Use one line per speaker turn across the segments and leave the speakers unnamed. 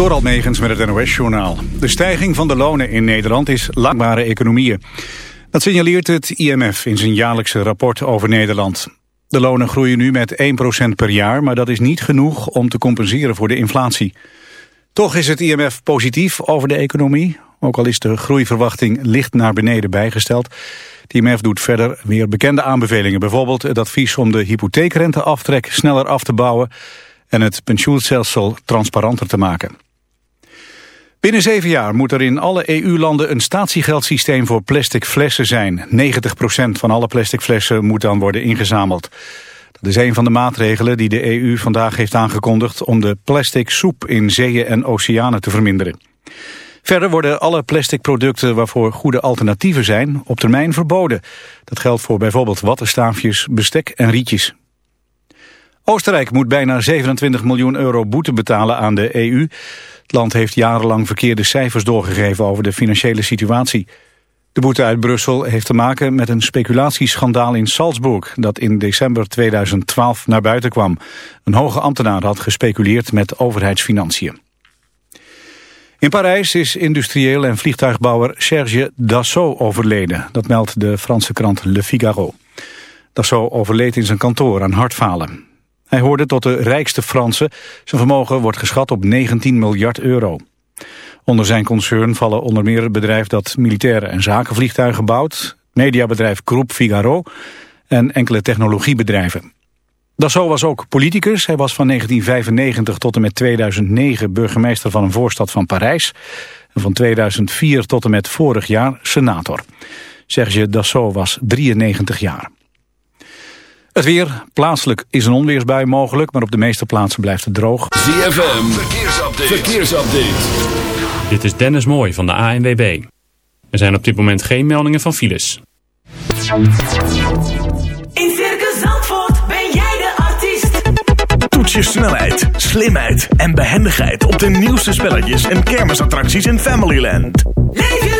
Door Almegens met het NOS-journaal. De stijging van de lonen in Nederland is langbare economieën. Dat signaleert het IMF in zijn jaarlijkse rapport over Nederland. De lonen groeien nu met 1% per jaar, maar dat is niet genoeg om te compenseren voor de inflatie. Toch is het IMF positief over de economie, ook al is de groeiverwachting licht naar beneden bijgesteld. Het IMF doet verder weer bekende aanbevelingen, bijvoorbeeld het advies om de hypotheekrenteaftrek sneller af te bouwen en het pensioenstelsel transparanter te maken. Binnen zeven jaar moet er in alle EU-landen een statiegeldsysteem voor plastic flessen zijn. 90% van alle plastic flessen moet dan worden ingezameld. Dat is een van de maatregelen die de EU vandaag heeft aangekondigd om de plastic soep in zeeën en oceanen te verminderen. Verder worden alle plastic producten waarvoor goede alternatieven zijn op termijn verboden. Dat geldt voor bijvoorbeeld wattenstaafjes, bestek en rietjes. Oostenrijk moet bijna 27 miljoen euro boete betalen aan de EU. Het land heeft jarenlang verkeerde cijfers doorgegeven over de financiële situatie. De boete uit Brussel heeft te maken met een speculatieschandaal in Salzburg... dat in december 2012 naar buiten kwam. Een hoge ambtenaar had gespeculeerd met overheidsfinanciën. In Parijs is industrieel en vliegtuigbouwer Serge Dassault overleden. Dat meldt de Franse krant Le Figaro. Dassault overleed in zijn kantoor aan hartfalen. Hij hoorde tot de rijkste Fransen. Zijn vermogen wordt geschat op 19 miljard euro. Onder zijn concern vallen onder meer het bedrijf dat militaire en zakenvliegtuigen bouwt, mediabedrijf Groupe Figaro en enkele technologiebedrijven. Dassault was ook politicus. Hij was van 1995 tot en met 2009 burgemeester van een voorstad van Parijs. En van 2004 tot en met vorig jaar senator. Serge Dassault was 93 jaar. Het weer, plaatselijk is een onweersbui mogelijk, maar op de meeste plaatsen blijft het droog.
ZFM, verkeersupdate. verkeersupdate.
Dit is Dennis Mooij van de ANWB. Er zijn op dit moment geen meldingen van files.
In Circus Zandvoort ben jij de artiest.
Toets je snelheid, slimheid en behendigheid op de nieuwste spelletjes en kermisattracties in Familyland.
Leef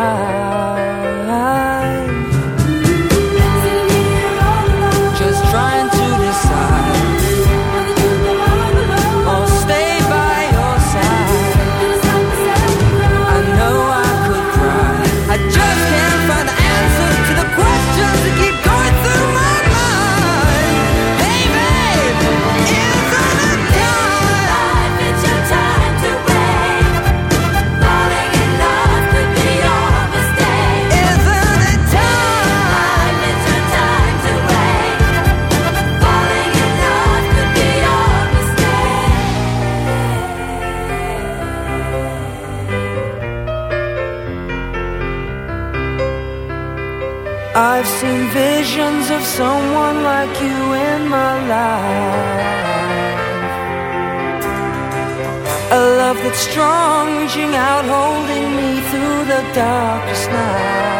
high. strong, reaching out, holding me through the darkest night.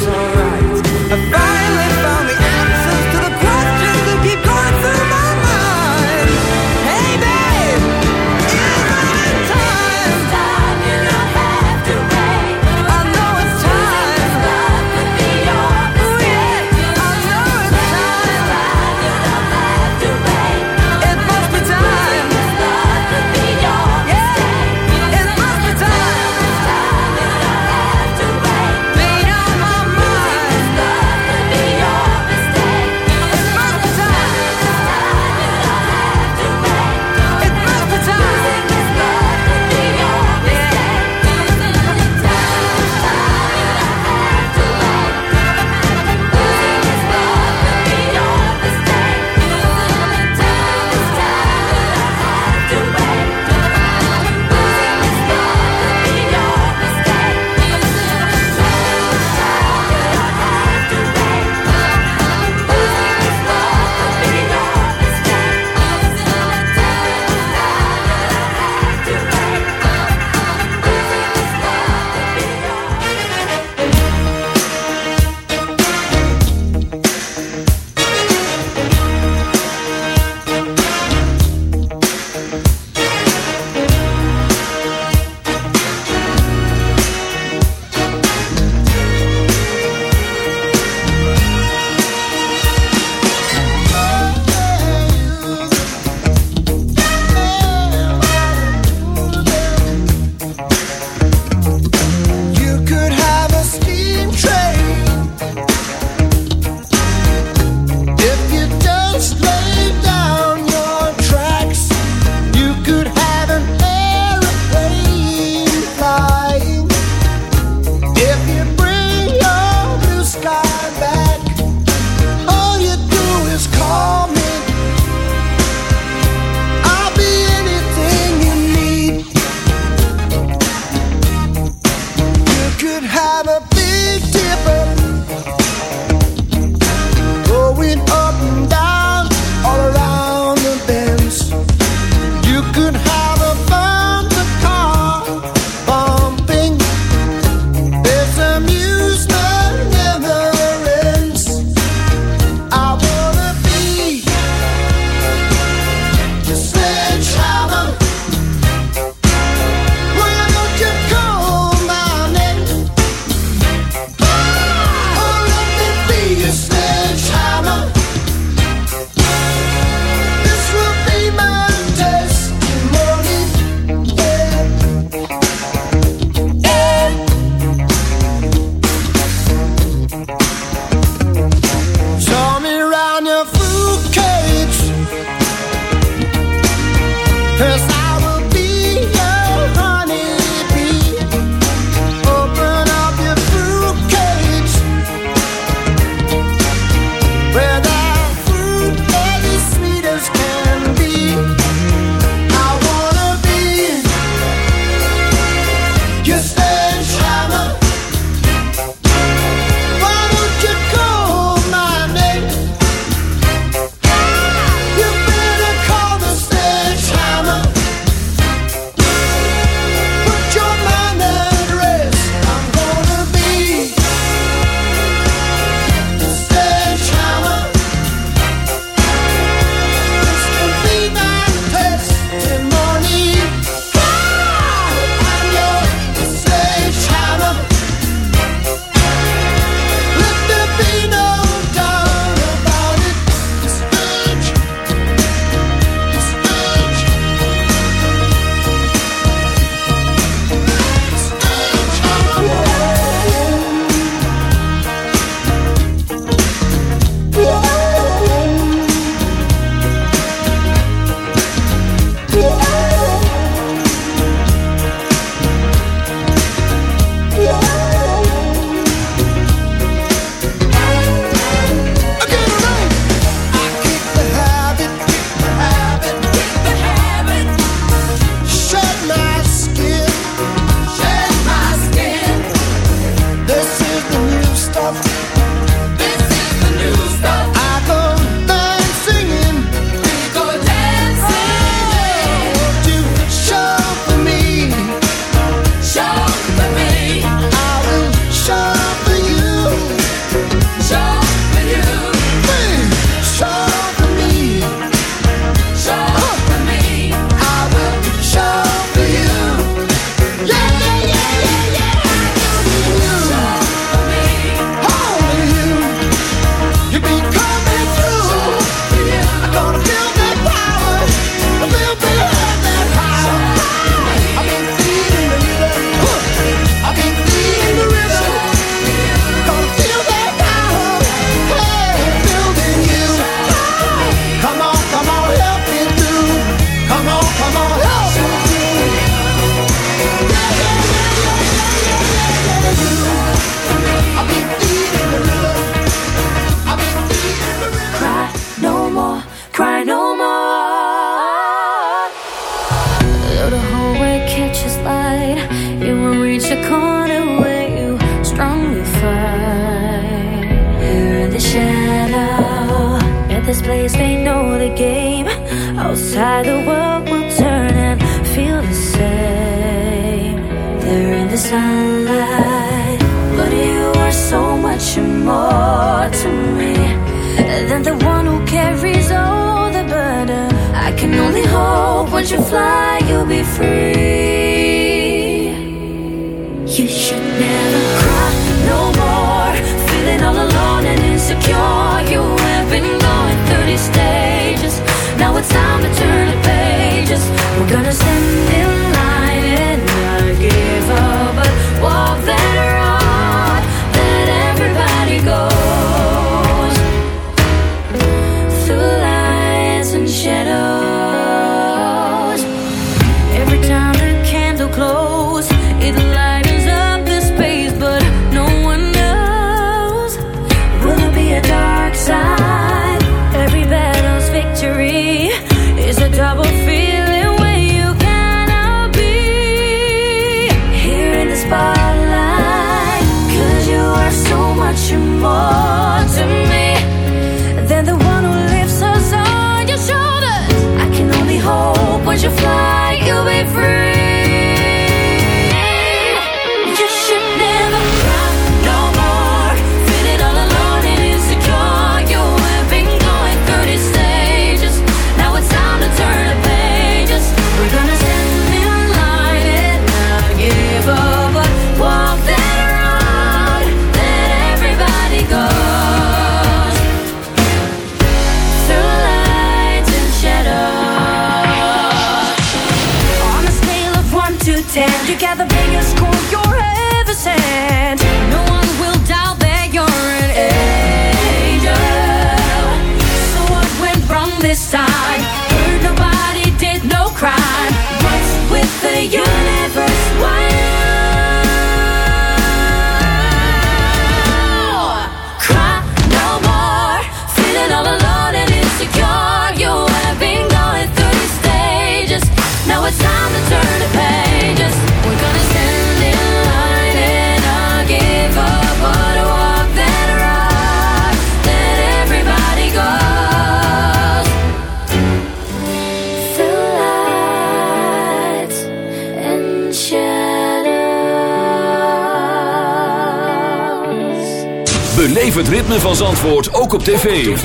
Beleef het ritme van Zandvoort ook op tv.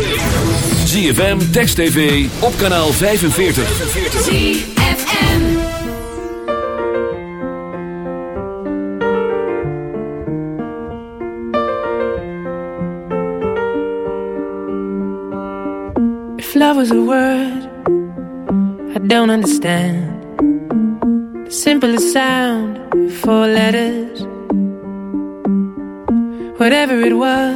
ZFM, Text TV, op kanaal 45.
ZFM
If love was a word, I don't understand. The simplest sound, four letters. Whatever it was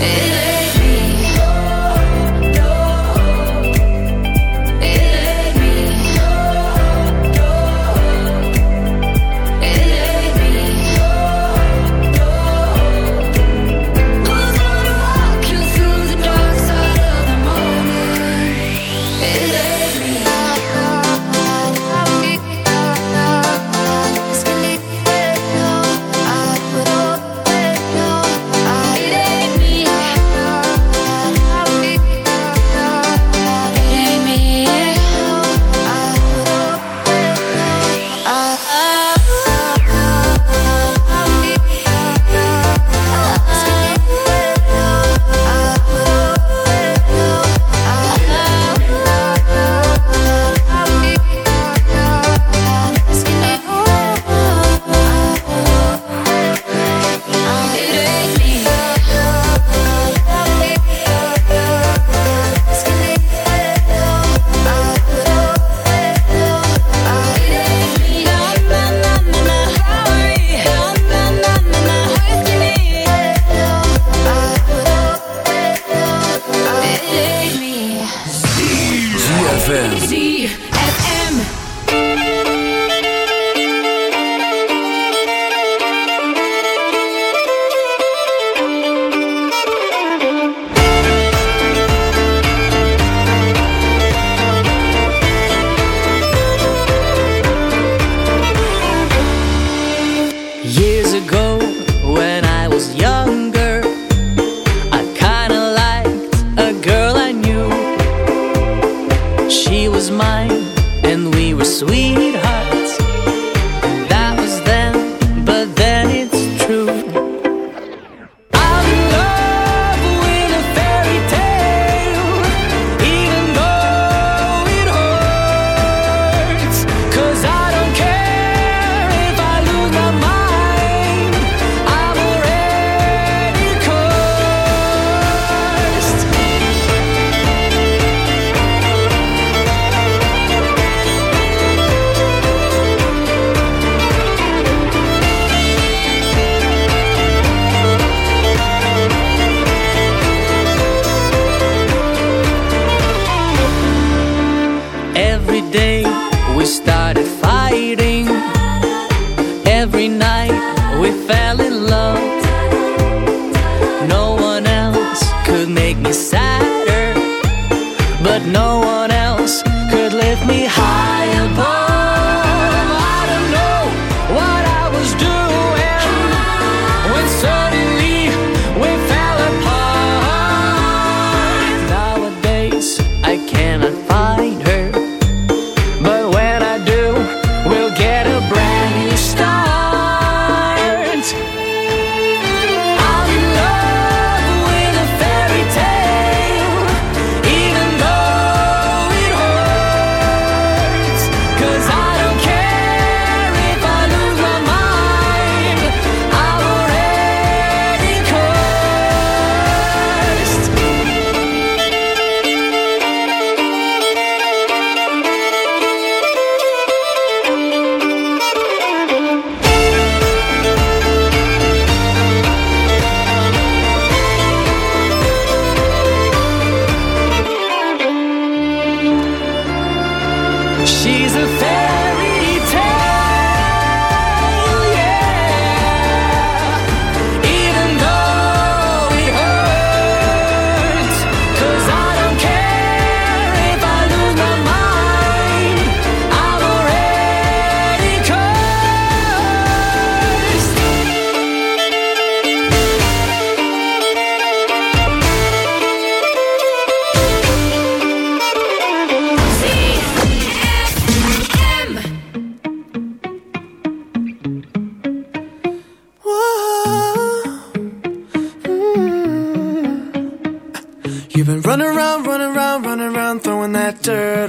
It
sweetheart.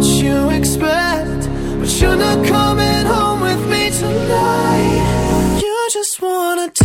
what you expect, but you're not coming home with me tonight. You just
wanna.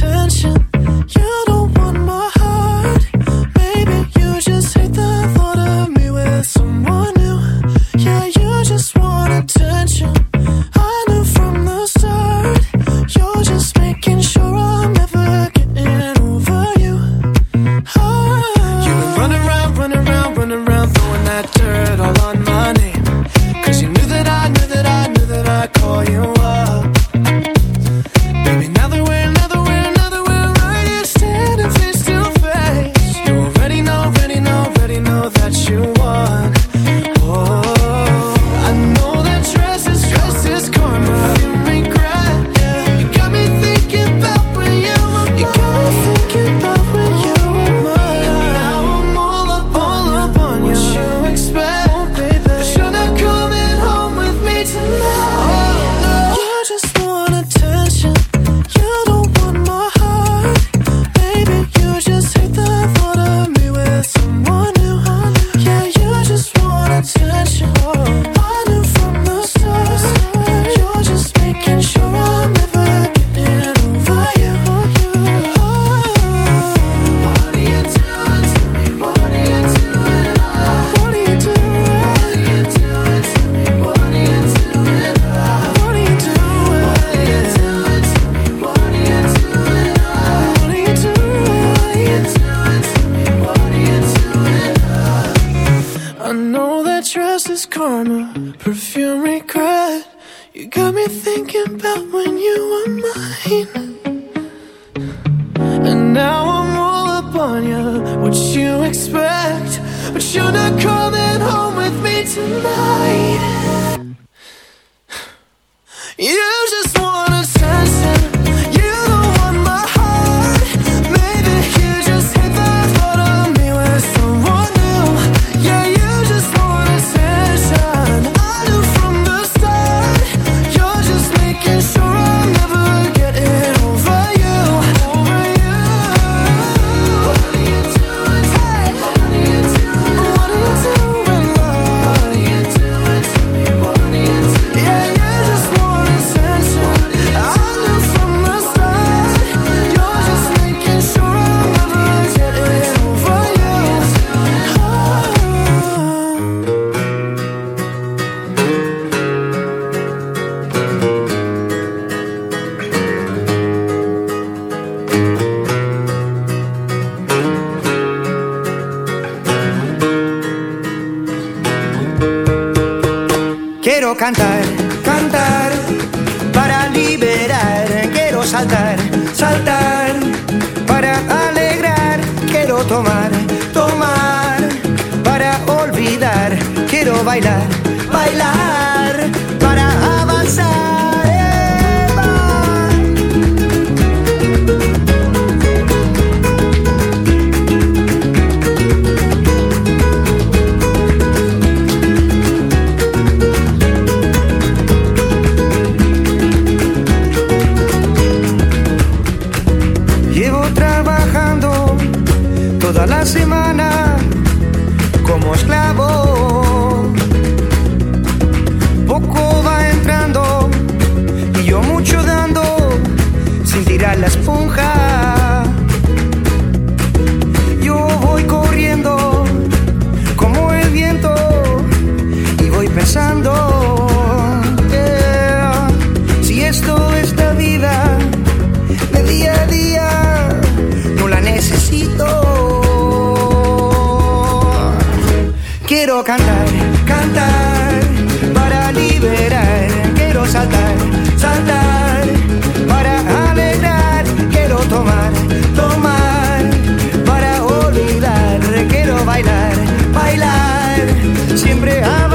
saltar, para alegrar, quiero tomar, tomar, para olvidar, quiero bailar, bailar,
siempre amar.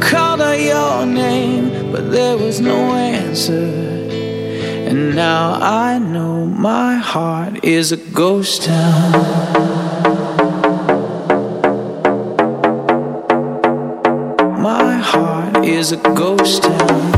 called out your name, but there was no answer. And now I know my heart is a ghost town. My heart is a ghost town.